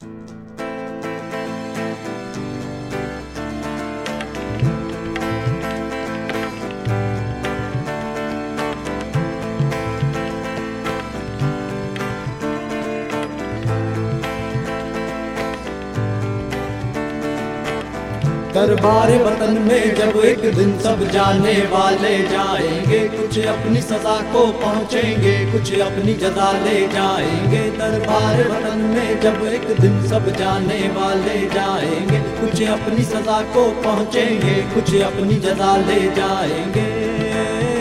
Thank you. दरबार वतन में जब एक दिन सब जाने वाले जाएँगे, कुछ अपनी सजा को पहुँचेंगे, कुछ अपनी जदा ले जाएँगे। दरबार वतन में जब एक दिन सब जाने वाले जाएँगे, कुछ अपनी सजा को पहुँचेंगे, कुछ अपनी जदा ले जाएँगे।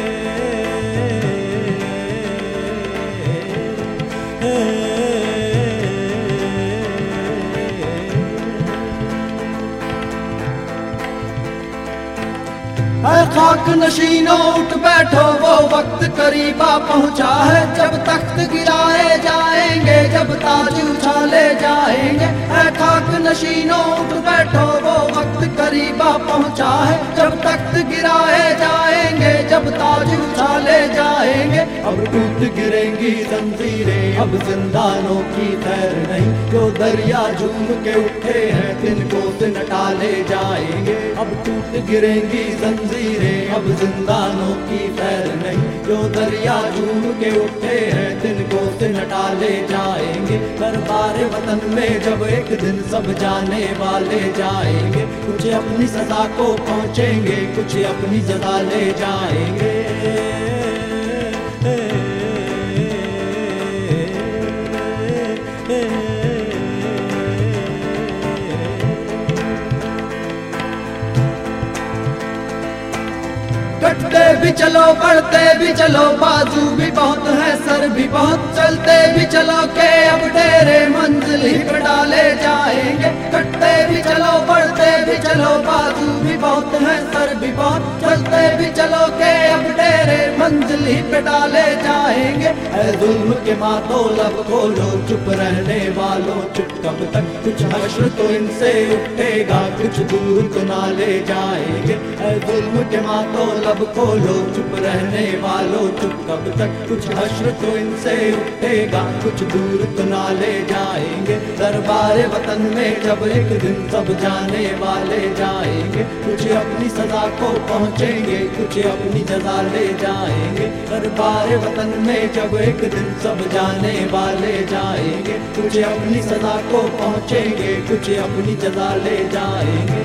है। खाक नशीनो उठ बैठो, वो वक्त करीबा पहुँचा है। जब तख्त गिराए जाएँगे, जब ताज उछाले जाएँगे। है खाक नशीनो उठ बैठो, वो वक्त करीबा पहुँचा है। जब तख्त गिराए टूट गिरेंगी जंजीरें अब जिंदानों की खैर नहीं, जो दरिया झूम के उठे हैं, तिनको से टाले जाएँगे। अब टूट गिरेंगी जंजीरें अब जिंदानों की खैर नहीं, जो दरिया झूम के उठे हैं, तिनको से नटाले जाएँगे। दरबार वतन में जब एक दिन सब जाने वाले जाएँगे, कुछ अपनी सजा को पहुँचेंगे, कुछ अपनी जजा ले जाएँगे। कटते भी चलो बढ़ते भी चलो, बाजू भी बहुत है, सर भी बहुत। चलते भी चलो के, अब तेरे मंजिल ही पे डाले जाएँगे। कटते भी चलो बढ़ते भी चलो, बाजू भी बहुत है, सर भी बहुत। चलते भी चलो के, अब तेरे मंजिल ही पे डाले जाएँगे जुल्म के मातो लब खोलो चुप रहने वालों, चुप कब तक? कुछ हश्र तो इनसे उठेगा, कुछ दूर तो ना ले जाएँगे। मातो लब खोलो? चुप रहने वालों, चुप कब तक? कुछ हश्र तो इनसे उठेगा, कुछ दूर तो ना ले जाएँगे। दरबार वतन में जब एक दिन सब जाने वाले जाएँगे, कुछ अपनी सजा को पहुँचेंगे, कुछ अपनी जजा ले जाएँगे। दरबार वतन में जब एक दिन सब जाने वाले जाएँगे, कुछ अपनी सजा को पहुँचेंगे, कुछ अपनी जजा ले जाएँगे।